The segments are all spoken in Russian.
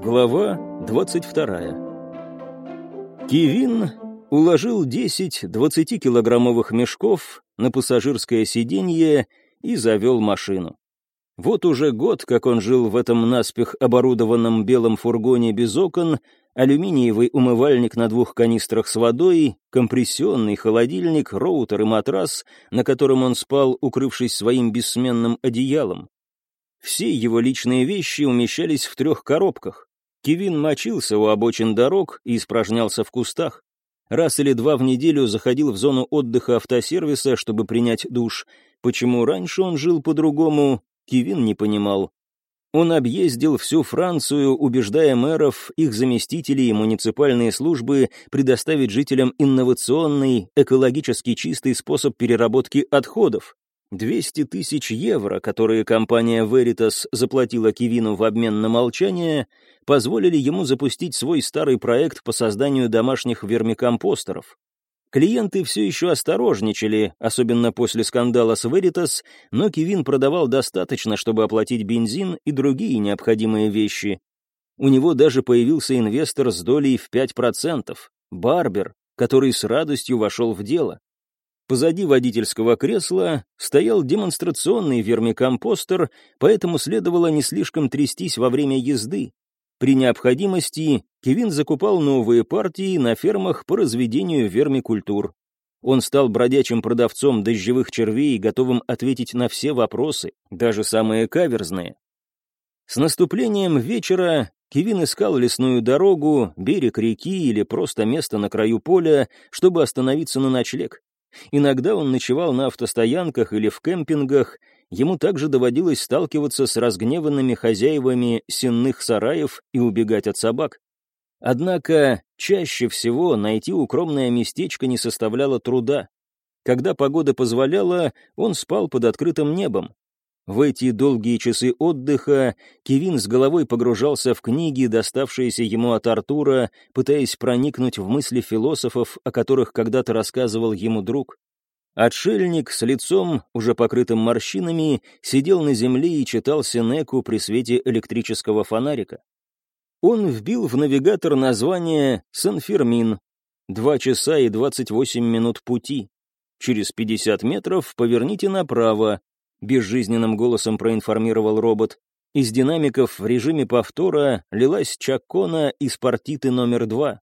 Глава 22. Кивин уложил 10 20-килограммовых мешков на пассажирское сиденье и завел машину. Вот уже год, как он жил в этом наспех оборудованном белом фургоне без окон, алюминиевый умывальник на двух канистрах с водой, компрессионный холодильник, роутер и матрас, на котором он спал, укрывшись своим бессменным одеялом. Все его личные вещи умещались в трех коробках. Кевин мочился у обочин дорог и испражнялся в кустах. Раз или два в неделю заходил в зону отдыха автосервиса, чтобы принять душ. Почему раньше он жил по-другому, Кевин не понимал. Он объездил всю Францию, убеждая мэров, их заместителей и муниципальные службы предоставить жителям инновационный, экологически чистый способ переработки отходов. 200 тысяч евро, которые компания Veritas заплатила Кивину в обмен на молчание, позволили ему запустить свой старый проект по созданию домашних вермикомпостеров. Клиенты все еще осторожничали, особенно после скандала с Veritas, но Кивин продавал достаточно, чтобы оплатить бензин и другие необходимые вещи. У него даже появился инвестор с долей в 5%, Барбер, который с радостью вошел в дело. Позади водительского кресла стоял демонстрационный вермикомпостер, поэтому следовало не слишком трястись во время езды. При необходимости Кевин закупал новые партии на фермах по разведению вермикультур. Он стал бродячим продавцом дождевых червей, готовым ответить на все вопросы, даже самые каверзные. С наступлением вечера Кевин искал лесную дорогу, берег реки или просто место на краю поля, чтобы остановиться на ночлег. Иногда он ночевал на автостоянках или в кемпингах, ему также доводилось сталкиваться с разгневанными хозяевами сенных сараев и убегать от собак. Однако чаще всего найти укромное местечко не составляло труда. Когда погода позволяла, он спал под открытым небом, в эти долгие часы отдыха Кевин с головой погружался в книги, доставшиеся ему от Артура, пытаясь проникнуть в мысли философов, о которых когда-то рассказывал ему друг. Отшельник с лицом, уже покрытым морщинами, сидел на земле и читал Сенеку при свете электрического фонарика. Он вбил в навигатор название «Сан-Фермин». Два часа и двадцать восемь минут пути. Через пятьдесят метров поверните направо, — безжизненным голосом проинформировал робот. Из динамиков в режиме повтора лилась чакона из партиты номер два.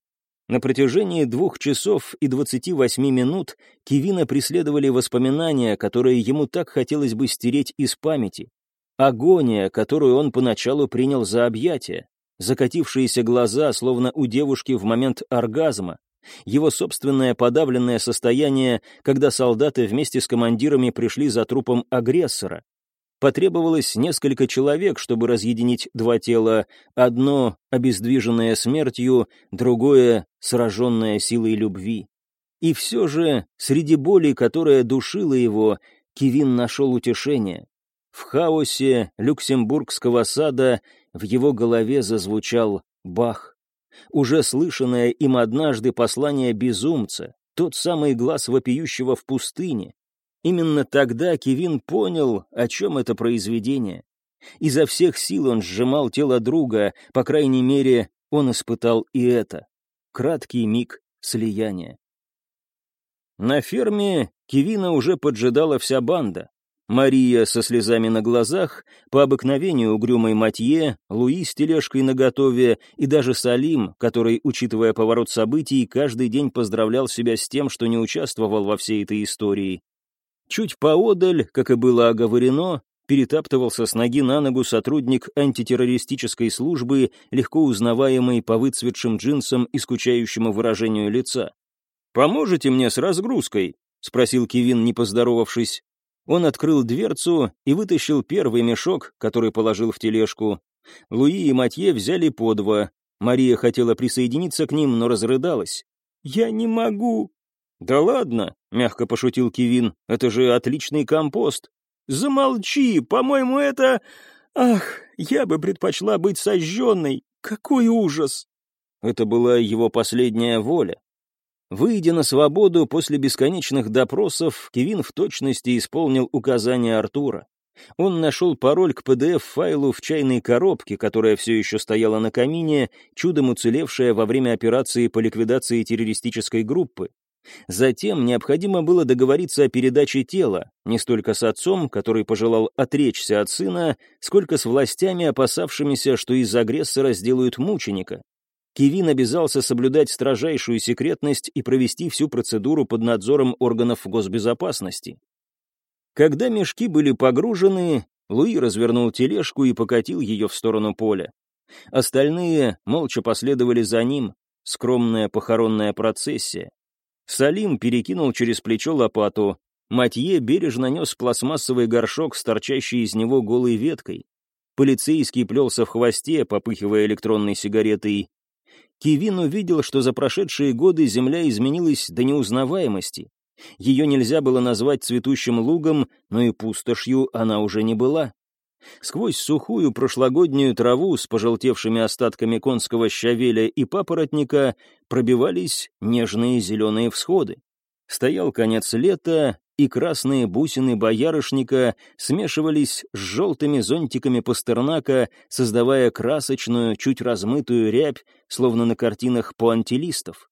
На протяжении двух часов и двадцати восьми минут Кивина преследовали воспоминания, которые ему так хотелось бы стереть из памяти. Агония, которую он поначалу принял за объятие. Закатившиеся глаза, словно у девушки в момент оргазма его собственное подавленное состояние, когда солдаты вместе с командирами пришли за трупом агрессора. Потребовалось несколько человек, чтобы разъединить два тела, одно обездвиженное смертью, другое сраженное силой любви. И все же, среди боли, которая душила его, Кивин нашел утешение. В хаосе люксембургского сада в его голове зазвучал Бах уже слышанное им однажды послание безумца, тот самый глаз вопиющего в пустыне. Именно тогда Кевин понял, о чем это произведение. Изо всех сил он сжимал тело друга, по крайней мере, он испытал и это. Краткий миг слияния. На ферме Кевина уже поджидала вся банда. Мария со слезами на глазах, по обыкновению угрюмой Матье, Луи с тележкой наготове и даже Салим, который, учитывая поворот событий, каждый день поздравлял себя с тем, что не участвовал во всей этой истории. Чуть поодаль, как и было оговорено, перетаптывался с ноги на ногу сотрудник антитеррористической службы, легко узнаваемый по выцветшим джинсам и скучающему выражению лица. «Поможете мне с разгрузкой?» — спросил Кевин, не поздоровавшись. Он открыл дверцу и вытащил первый мешок, который положил в тележку. Луи и Матье взяли по два. Мария хотела присоединиться к ним, но разрыдалась. «Я не могу». «Да ладно», — мягко пошутил Кивин, — «это же отличный компост». «Замолчи, по-моему, это... Ах, я бы предпочла быть сожженной. Какой ужас!» Это была его последняя воля. Выйдя на свободу после бесконечных допросов, Кевин в точности исполнил указания Артура. Он нашел пароль к PDF-файлу в чайной коробке, которая все еще стояла на камине, чудом уцелевшая во время операции по ликвидации террористической группы. Затем необходимо было договориться о передаче тела, не столько с отцом, который пожелал отречься от сына, сколько с властями, опасавшимися, что из агрессора сделают мученика. Кевин обязался соблюдать строжайшую секретность и провести всю процедуру под надзором органов госбезопасности. Когда мешки были погружены, Луи развернул тележку и покатил ее в сторону поля. Остальные молча последовали за ним, скромная похоронная процессия. Салим перекинул через плечо лопату, Матье бережно нес пластмассовый горшок с торчащей из него голой веткой. Полицейский плелся в хвосте, попыхивая электронной сигаретой. Кивин увидел, что за прошедшие годы земля изменилась до неузнаваемости. Ее нельзя было назвать цветущим лугом, но и пустошью она уже не была. Сквозь сухую прошлогоднюю траву с пожелтевшими остатками конского щавеля и папоротника пробивались нежные зеленые всходы. Стоял конец лета, и красные бусины боярышника смешивались с желтыми зонтиками пастернака, создавая красочную, чуть размытую рябь, словно на картинах пуантилистов.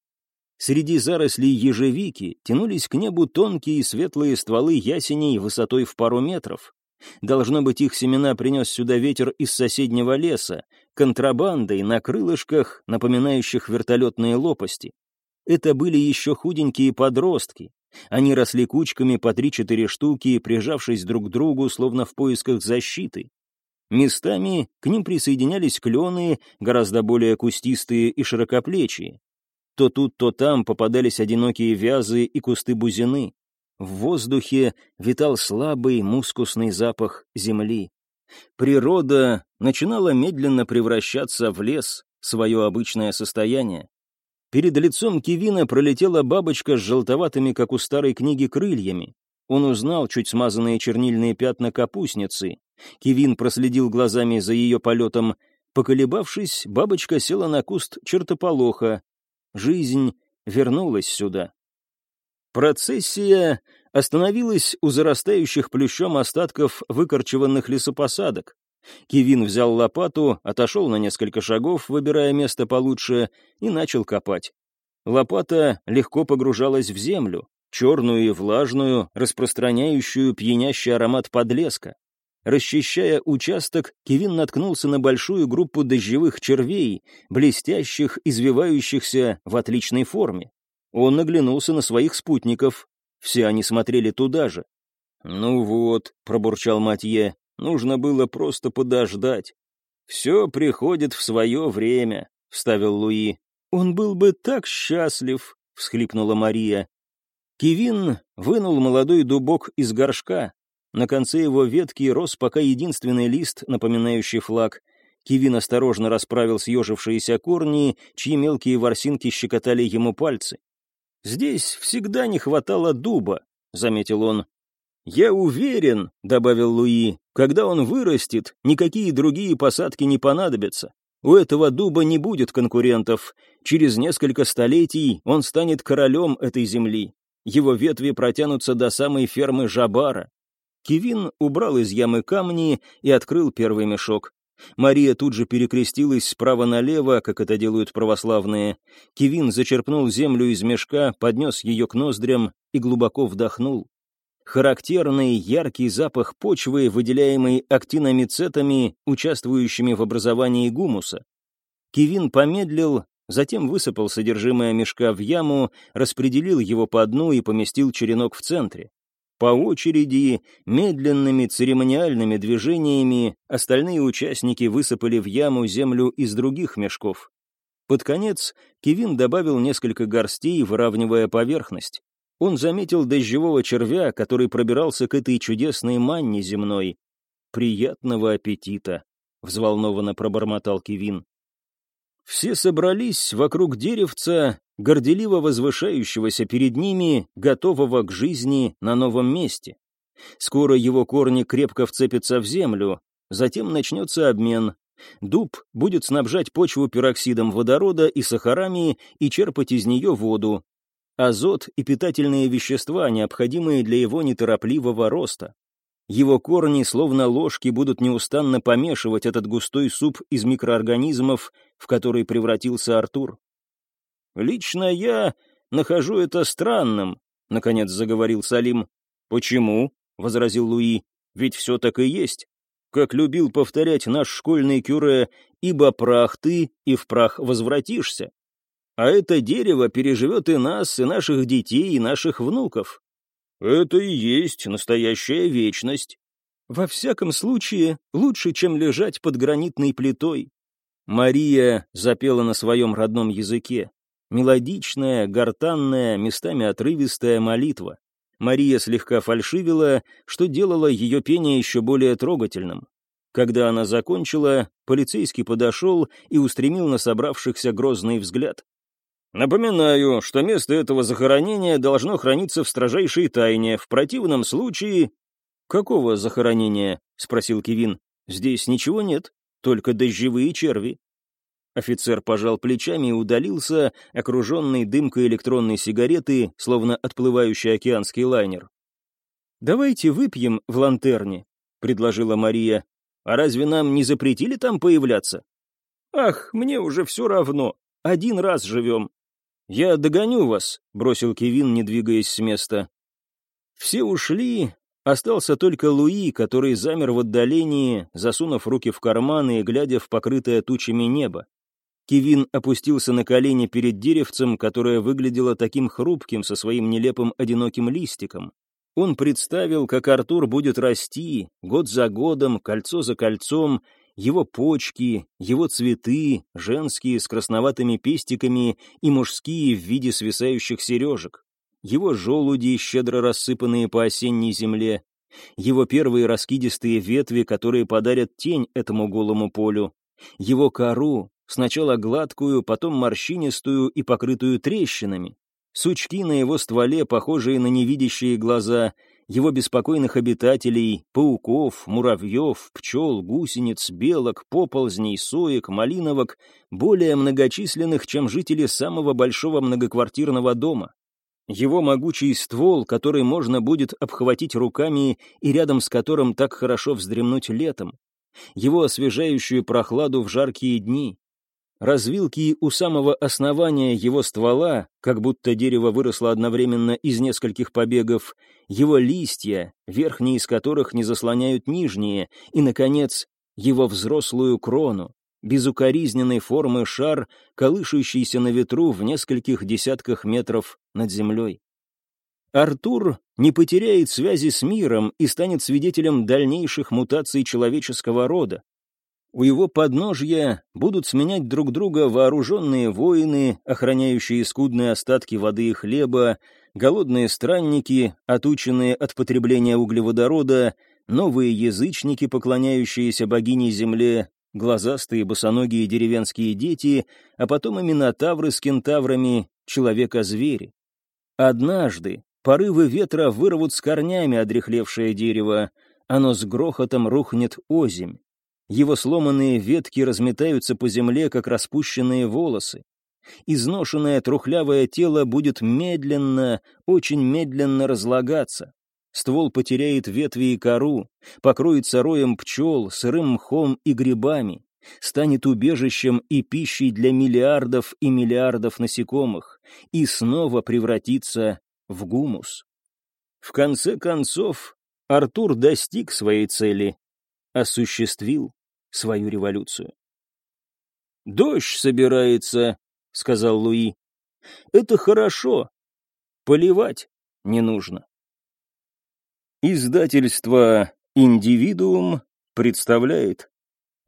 Среди зарослей ежевики тянулись к небу тонкие светлые стволы ясеней высотой в пару метров. Должно быть, их семена принес сюда ветер из соседнего леса, контрабандой на крылышках, напоминающих вертолетные лопасти. Это были еще худенькие подростки. Они росли кучками по три-четыре штуки, прижавшись друг к другу, словно в поисках защиты. Местами к ним присоединялись клены, гораздо более кустистые и широкоплечие. То тут, то там попадались одинокие вязы и кусты бузины. В воздухе витал слабый мускусный запах земли. Природа начинала медленно превращаться в лес, свое обычное состояние. Перед лицом Кивина пролетела бабочка с желтоватыми, как у старой книги, крыльями. Он узнал чуть смазанные чернильные пятна капустницы. Кивин проследил глазами за ее полетом. Поколебавшись, бабочка села на куст чертополоха, Жизнь вернулась сюда. Процессия остановилась у зарастающих плющом остатков выкорчеванных лесопосадок. Кивин взял лопату, отошел на несколько шагов, выбирая место получше, и начал копать. Лопата легко погружалась в землю, черную и влажную, распространяющую пьянящий аромат подлеска. Расчищая участок, Кевин наткнулся на большую группу дождевых червей, блестящих, извивающихся в отличной форме. Он наглянулся на своих спутников. Все они смотрели туда же. «Ну вот», — пробурчал Матье, — «нужно было просто подождать». «Все приходит в свое время», — вставил Луи. «Он был бы так счастлив», — всхлипнула Мария. Кевин вынул молодой дубок из горшка, на конце его ветки рос пока единственный лист, напоминающий флаг. Кивин осторожно расправил съежившиеся корни, чьи мелкие ворсинки щекотали ему пальцы. «Здесь всегда не хватало дуба», — заметил он. «Я уверен», — добавил Луи, — «когда он вырастет, никакие другие посадки не понадобятся. У этого дуба не будет конкурентов. Через несколько столетий он станет королем этой земли. Его ветви протянутся до самой фермы Жабара. Кевин убрал из ямы камни и открыл первый мешок. Мария тут же перекрестилась справа налево, как это делают православные. Кевин зачерпнул землю из мешка, поднес ее к ноздрям и глубоко вдохнул. Характерный яркий запах почвы, выделяемый актиномицетами, участвующими в образовании гумуса. Кевин помедлил, затем высыпал содержимое мешка в яму, распределил его по дну и поместил черенок в центре. По очереди, медленными церемониальными движениями остальные участники высыпали в яму землю из других мешков. Под конец Кевин добавил несколько горстей, выравнивая поверхность. Он заметил дождевого червя, который пробирался к этой чудесной манне земной. «Приятного аппетита!» — взволнованно пробормотал Кевин. Все собрались вокруг деревца, горделиво возвышающегося перед ними, готового к жизни на новом месте. Скоро его корни крепко вцепятся в землю, затем начнется обмен. Дуб будет снабжать почву пероксидом водорода и сахарами и черпать из нее воду. Азот и питательные вещества, необходимые для его неторопливого роста. Его корни, словно ложки, будут неустанно помешивать этот густой суп из микроорганизмов, в который превратился Артур. «Лично я нахожу это странным», — наконец заговорил Салим. «Почему?» — возразил Луи. «Ведь все так и есть. Как любил повторять наш школьный кюре, ибо прах ты, и в прах возвратишься. А это дерево переживет и нас, и наших детей, и наших внуков. Это и есть настоящая вечность. Во всяком случае, лучше, чем лежать под гранитной плитой. Мария запела на своем родном языке. Мелодичная, гортанная, местами отрывистая молитва. Мария слегка фальшивила, что делало ее пение еще более трогательным. Когда она закончила, полицейский подошел и устремил на собравшихся грозный взгляд. Напоминаю, что место этого захоронения должно храниться в строжайшей тайне. В противном случае... Какого захоронения? спросил Кевин. Здесь ничего нет, только дождевые черви. Офицер пожал плечами и удалился, окруженный дымкой электронной сигареты, словно отплывающий океанский лайнер. «Давайте выпьем в лантерне», — предложила Мария. «А разве нам не запретили там появляться?» «Ах, мне уже все равно. Один раз живем. «Я догоню вас», — бросил Кевин, не двигаясь с места. Все ушли, остался только Луи, который замер в отдалении, засунув руки в карманы и глядя в покрытое тучами небо. Кевин опустился на колени перед деревцем, которое выглядело таким хрупким со своим нелепым одиноким листиком. Он представил, как Артур будет расти, год за годом, кольцо за кольцом, его почки, его цветы, женские с красноватыми пестиками и мужские в виде свисающих сережек, его желуди, щедро рассыпанные по осенней земле, его первые раскидистые ветви, которые подарят тень этому голому полю, его кору, сначала гладкую, потом морщинистую и покрытую трещинами, сучки на его стволе, похожие на невидящие глаза — его беспокойных обитателей, пауков, муравьев, пчел, гусениц, белок, поползней, соек, малиновок, более многочисленных, чем жители самого большого многоквартирного дома. Его могучий ствол, который можно будет обхватить руками и рядом с которым так хорошо вздремнуть летом. Его освежающую прохладу в жаркие дни, Развилки у самого основания его ствола, как будто дерево выросло одновременно из нескольких побегов, его листья, верхние из которых не заслоняют нижние, и, наконец, его взрослую крону, безукоризненной формы шар, колышущийся на ветру в нескольких десятках метров над землей. Артур не потеряет связи с миром и станет свидетелем дальнейших мутаций человеческого рода, у его подножья будут сменять друг друга вооруженные воины, охраняющие скудные остатки воды и хлеба, голодные странники, отученные от потребления углеводорода, новые язычники, поклоняющиеся богине земле, глазастые босоногие деревенские дети, а потом и минотавры с кентаврами, человека-звери. Однажды порывы ветра вырвут с корнями одрехлевшее дерево, оно с грохотом рухнет озимь. Его сломанные ветки разметаются по земле, как распущенные волосы. Изношенное трухлявое тело будет медленно, очень медленно разлагаться. Ствол потеряет ветви и кору, покроется роем пчел, сырым мхом и грибами, станет убежищем и пищей для миллиардов и миллиардов насекомых и снова превратится в гумус. В конце концов, Артур достиг своей цели, осуществил свою революцию. «Дождь собирается», — сказал Луи. «Это хорошо. Поливать не нужно». Издательство «Индивидуум» представляет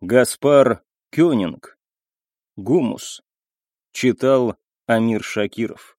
Гаспар Кёнинг. «Гумус». Читал Амир Шакиров.